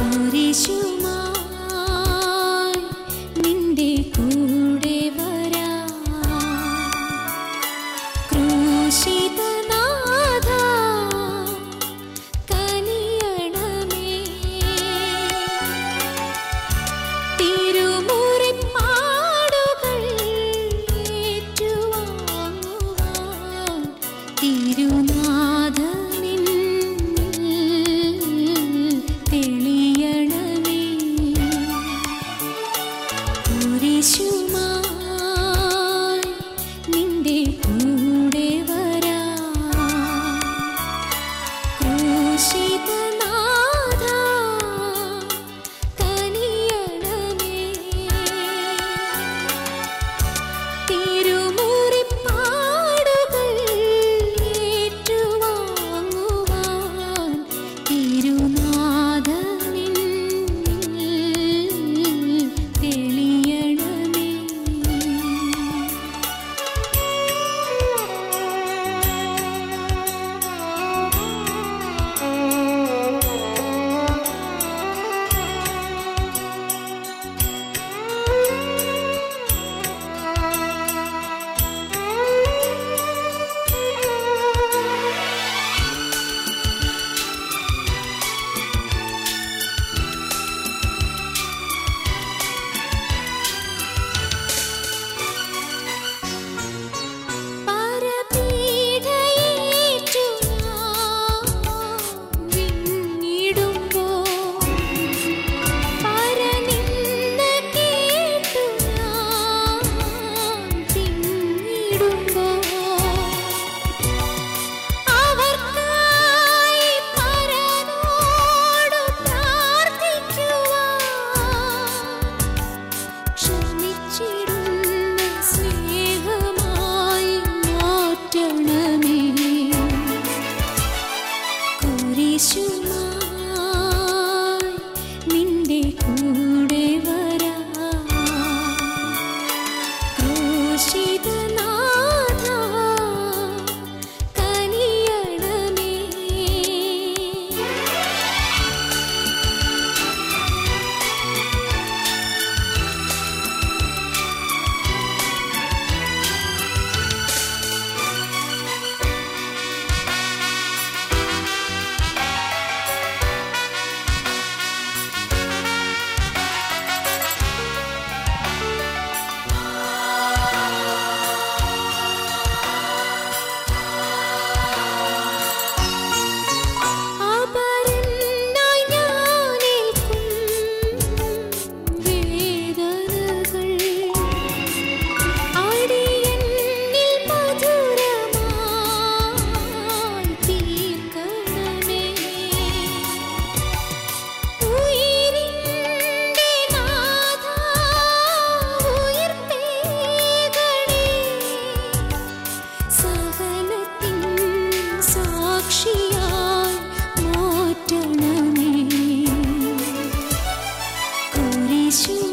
পরিশুমা യേശു 许。